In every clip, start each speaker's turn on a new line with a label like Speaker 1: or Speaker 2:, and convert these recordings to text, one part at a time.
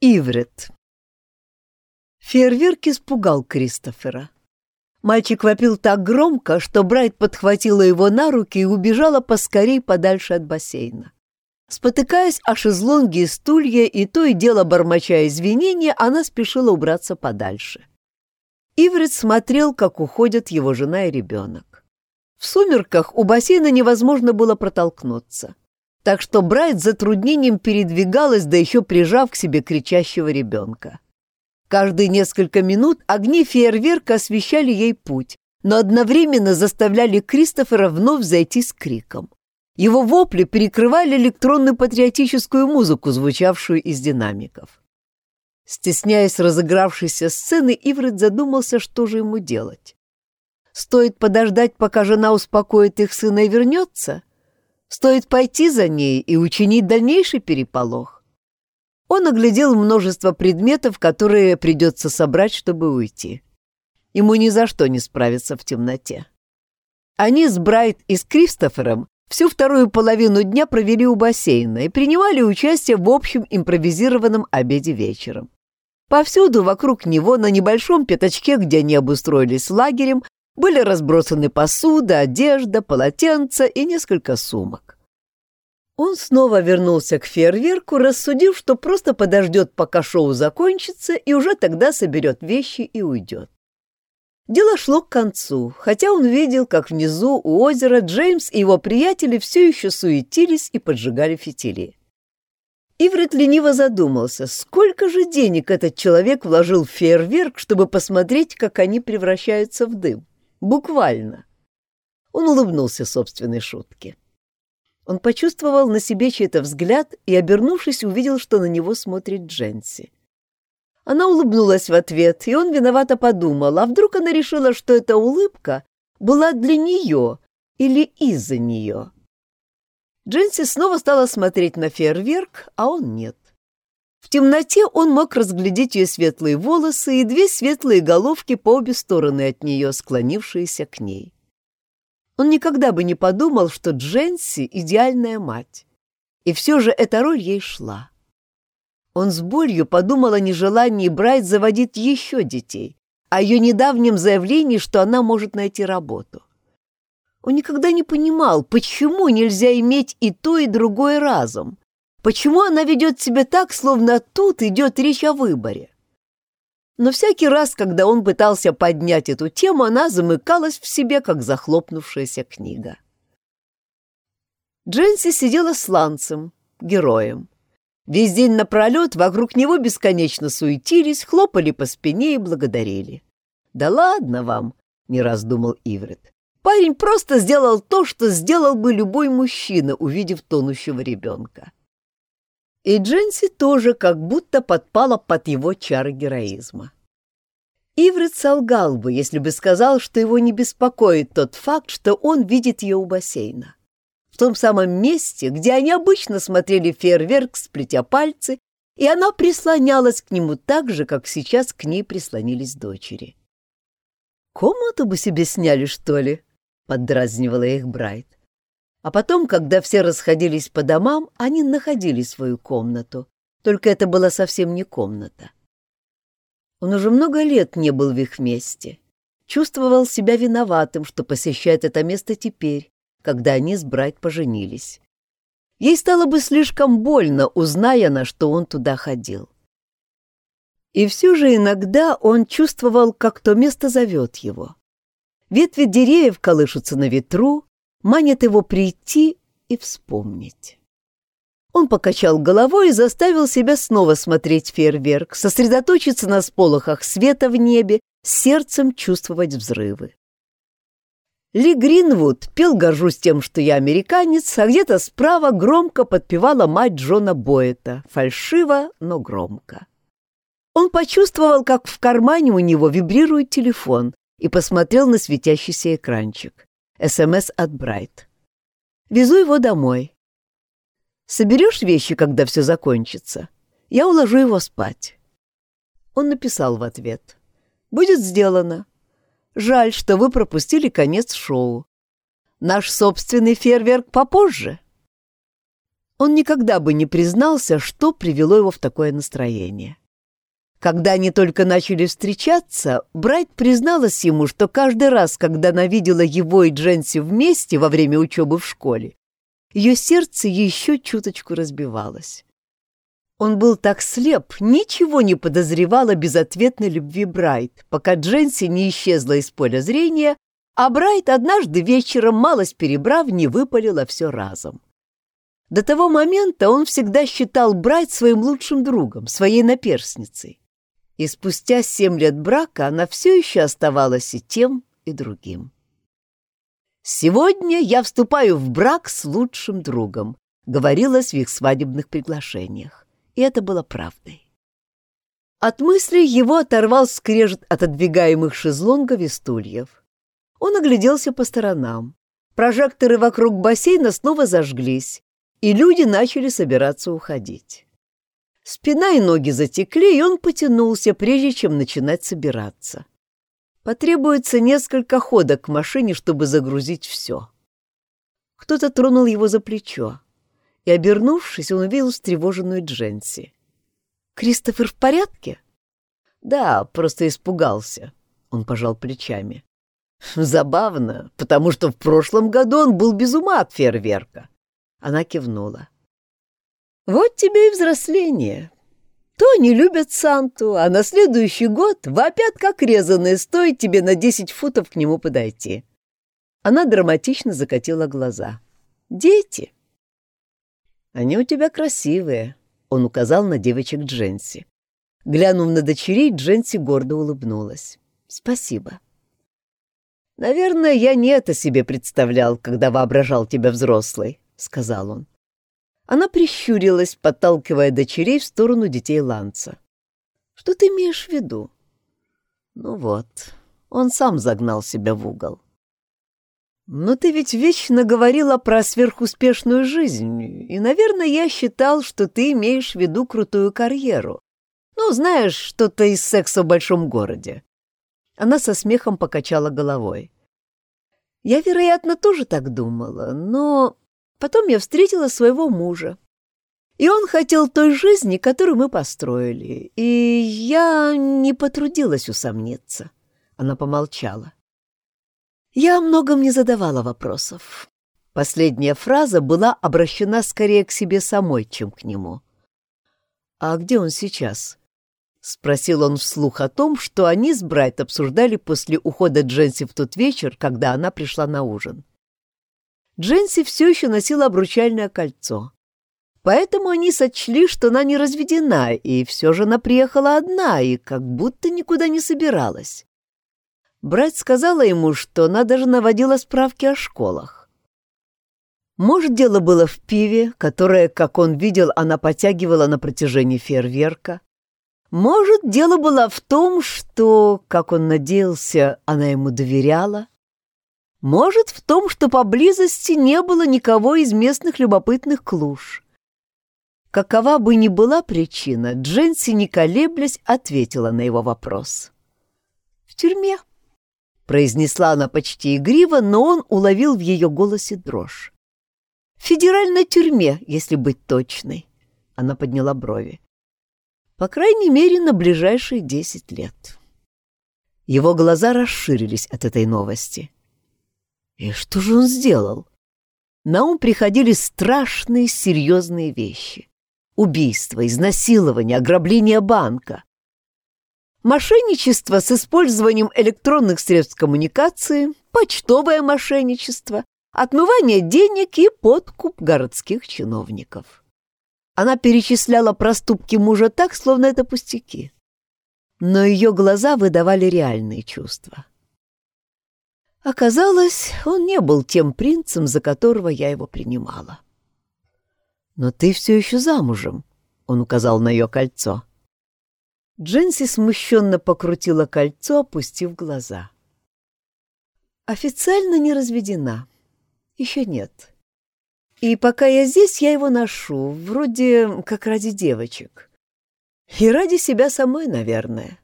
Speaker 1: Иврит. Фейерверк испугал Кристофера. Мальчик вопил так громко, что Брайт подхватила его на руки и убежала поскорей подальше от бассейна. Спотыкаясь о шезлонги и стулья и то и дело бормоча извинения, она спешила убраться подальше. Иврит смотрел, как уходят его жена и ребенок. В сумерках у бассейна невозможно было протолкнуться так что Брайт с затруднением передвигалась, да еще прижав к себе кричащего ребенка. Каждые несколько минут огни фейерверка освещали ей путь, но одновременно заставляли Кристофера вновь зайти с криком. Его вопли перекрывали электронную патриотическую музыку, звучавшую из динамиков. Стесняясь разыгравшейся сцены, Иврит задумался, что же ему делать. Стоит подождать, пока жена успокоит их сына и вернется — Стоит пойти за ней и учинить дальнейший переполох. Он оглядел множество предметов, которые придется собрать, чтобы уйти. Ему ни за что не справиться в темноте. Они с Брайт и с Кристофером всю вторую половину дня провели у бассейна и принимали участие в общем импровизированном обеде вечером. Повсюду вокруг него на небольшом пятачке, где они обустроились лагерем, были разбросаны посуда, одежда, полотенца и несколько сумок. Он снова вернулся к фейерверку, рассудив, что просто подождет, пока шоу закончится, и уже тогда соберет вещи и уйдет. Дело шло к концу, хотя он видел, как внизу у озера Джеймс и его приятели все еще суетились и поджигали фитили. Иврит лениво задумался, сколько же денег этот человек вложил в фейерверк, чтобы посмотреть, как они превращаются в дым. Буквально. Он улыбнулся собственной шутке. Он почувствовал на себе чей-то взгляд и, обернувшись, увидел, что на него смотрит Дженси. Она улыбнулась в ответ, и он виновато подумал, а вдруг она решила, что эта улыбка была для нее или из-за нее. Дженси снова стала смотреть на фейерверк, а он нет. В темноте он мог разглядеть ее светлые волосы и две светлые головки по обе стороны от нее, склонившиеся к ней. Он никогда бы не подумал, что Дженси — идеальная мать. И все же эта роль ей шла. Он с болью подумал о нежелании Брайт заводить еще детей, о ее недавнем заявлении, что она может найти работу. Он никогда не понимал, почему нельзя иметь и то, и другое разом, Почему она ведет себя так, словно тут идет речь о выборе? Но всякий раз, когда он пытался поднять эту тему, она замыкалась в себе, как захлопнувшаяся книга. Дженси сидела с Ланцем, героем. Весь день напролет вокруг него бесконечно суетились, хлопали по спине и благодарили. «Да ладно вам!» — не раз думал Иврит. «Парень просто сделал то, что сделал бы любой мужчина, увидев тонущего ребенка». И Дженси тоже как будто подпала под его чары героизма. Иврит солгал бы, если бы сказал, что его не беспокоит тот факт, что он видит ее у бассейна. В том самом месте, где они обычно смотрели фейерверк, сплетя пальцы, и она прислонялась к нему так же, как сейчас к ней прислонились дочери. «Комнату бы себе сняли, что ли?» — поддразнивала их Брайт. А потом, когда все расходились по домам, они находили свою комнату. Только это была совсем не комната. Он уже много лет не был в их месте. Чувствовал себя виноватым, что посещает это место теперь, когда они с Брайт поженились. Ей стало бы слишком больно, узная она, что он туда ходил. И все же иногда он чувствовал, как то место зовет его. Ветви деревьев колышутся на ветру, манит его прийти и вспомнить. Он покачал головой и заставил себя снова смотреть фейерверк, сосредоточиться на сполохах света в небе, сердцем чувствовать взрывы. Ли Гринвуд пел «Горжусь тем, что я американец», а где-то справа громко подпевала мать Джона Боэта, фальшиво, но громко. Он почувствовал, как в кармане у него вибрирует телефон, и посмотрел на светящийся экранчик. СМС от Брайт. Везу его домой. Соберешь вещи, когда все закончится? Я уложу его спать. Он написал в ответ. Будет сделано. Жаль, что вы пропустили конец шоу. Наш собственный фейерверк попозже. Он никогда бы не признался, что привело его в такое настроение. Когда они только начали встречаться, Брайт призналась ему, что каждый раз, когда она видела его и Дженси вместе во время учебы в школе, ее сердце еще чуточку разбивалось. Он был так слеп, ничего не подозревал о безответной любви Брайт, пока Дженси не исчезла из поля зрения, а Брайт однажды вечером, малость перебрав, не выпалила все разом. До того момента он всегда считал Брайт своим лучшим другом, своей наперсницей и спустя семь лет брака она все еще оставалась и тем, и другим. «Сегодня я вступаю в брак с лучшим другом», — говорилось в их свадебных приглашениях, и это было правдой. От мысли его оторвал скрежет отодвигаемых шезлонгов и стульев. Он огляделся по сторонам. Прожекторы вокруг бассейна снова зажглись, и люди начали собираться уходить. Спина и ноги затекли, и он потянулся, прежде чем начинать собираться. Потребуется несколько ходок к машине, чтобы загрузить все. Кто-то тронул его за плечо, и, обернувшись, он увидел встревоженную Дженси. «Кристофер в порядке?» «Да, просто испугался», — он пожал плечами. «Забавно, потому что в прошлом году он был без ума от фейерверка». Она кивнула. Вот тебе и взросление. То не любят Санту, а на следующий год вопят как резаные, стоит тебе на десять футов к нему подойти. Она драматично закатила глаза. Дети. Они у тебя красивые, он указал на девочек Дженси. Глянув на дочерей, Дженси гордо улыбнулась. Спасибо. Наверное, я не это себе представлял, когда воображал тебя взрослой, сказал он. Она прищурилась, подталкивая дочерей в сторону детей Ланца. «Что ты имеешь в виду?» «Ну вот, он сам загнал себя в угол». «Но ты ведь вечно говорила про сверхуспешную жизнь, и, наверное, я считал, что ты имеешь в виду крутую карьеру. Ну, знаешь, что-то из секса в большом городе». Она со смехом покачала головой. «Я, вероятно, тоже так думала, но Потом я встретила своего мужа. И он хотел той жизни, которую мы построили. И я не потрудилась усомниться. Она помолчала. Я о многом не задавала вопросов. Последняя фраза была обращена скорее к себе самой, чем к нему. «А где он сейчас?» — спросил он вслух о том, что они с Брайт обсуждали после ухода Дженси в тот вечер, когда она пришла на ужин. Дженси все еще носила обручальное кольцо. Поэтому они сочли, что она не разведена, и все же она приехала одна и как будто никуда не собиралась. Брат сказала ему, что она даже наводила справки о школах. Может, дело было в пиве, которое, как он видел, она потягивала на протяжении фейерверка. Может, дело было в том, что, как он надеялся, она ему доверяла. Может, в том, что поблизости не было никого из местных любопытных клуш. Какова бы ни была причина, Дженси, не колеблясь, ответила на его вопрос. «В тюрьме», — произнесла она почти игриво, но он уловил в ее голосе дрожь. «В федеральной тюрьме, если быть точной», — она подняла брови. «По крайней мере, на ближайшие десять лет». Его глаза расширились от этой новости. И что же он сделал? На ум приходили страшные серьезные вещи. Убийство, изнасилование, ограбление банка. Мошенничество с использованием электронных средств коммуникации, почтовое мошенничество, отмывание денег и подкуп городских чиновников. Она перечисляла проступки мужа так, словно это пустяки. Но ее глаза выдавали реальные чувства. Оказалось, он не был тем принцем, за которого я его принимала. «Но ты все еще замужем», — он указал на ее кольцо. Дженси смущенно покрутила кольцо, опустив глаза. «Официально не разведена. Еще нет. И пока я здесь, я его ношу, вроде как ради девочек. И ради себя самой, наверное.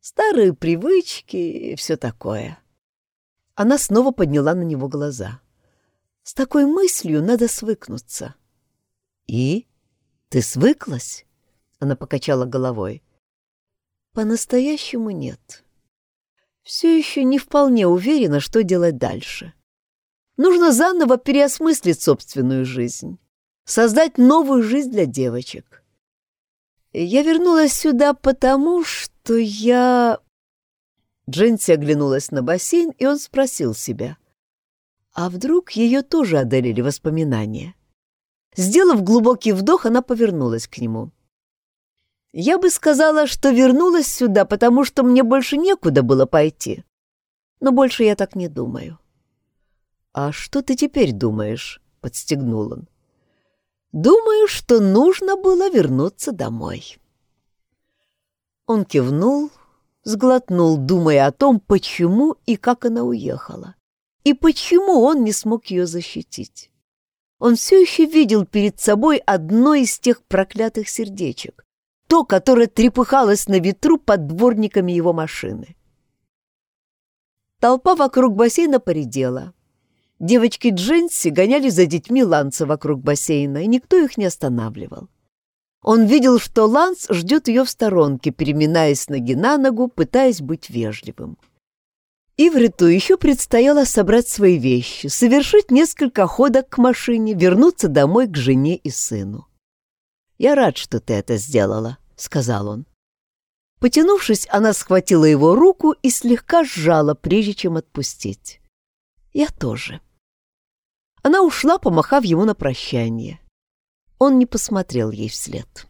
Speaker 1: Старые привычки и все такое». Она снова подняла на него глаза. «С такой мыслью надо свыкнуться». «И? Ты свыклась?» Она покачала головой. «По-настоящему нет. Все еще не вполне уверена, что делать дальше. Нужно заново переосмыслить собственную жизнь, создать новую жизнь для девочек. Я вернулась сюда потому, что я...» Дженси оглянулась на бассейн, и он спросил себя. А вдруг ее тоже одолели воспоминания? Сделав глубокий вдох, она повернулась к нему. «Я бы сказала, что вернулась сюда, потому что мне больше некуда было пойти. Но больше я так не думаю». «А что ты теперь думаешь?» — подстегнул он. «Думаю, что нужно было вернуться домой». Он кивнул, сглотнул, думая о том, почему и как она уехала, и почему он не смог ее защитить. Он все еще видел перед собой одно из тех проклятых сердечек, то, которое трепыхалось на ветру под дворниками его машины. Толпа вокруг бассейна поредела. Девочки Дженси гоняли за детьми Ланса вокруг бассейна, и никто их не останавливал. Он видел, что Ланс ждет ее в сторонке, переминаясь ноги на ногу, пытаясь быть вежливым. Ивриту еще предстояло собрать свои вещи, совершить несколько ходок к машине, вернуться домой к жене и сыну. «Я рад, что ты это сделала», — сказал он. Потянувшись, она схватила его руку и слегка сжала, прежде чем отпустить. «Я тоже». Она ушла, помахав ему на прощание. Он не посмотрел ей вслед.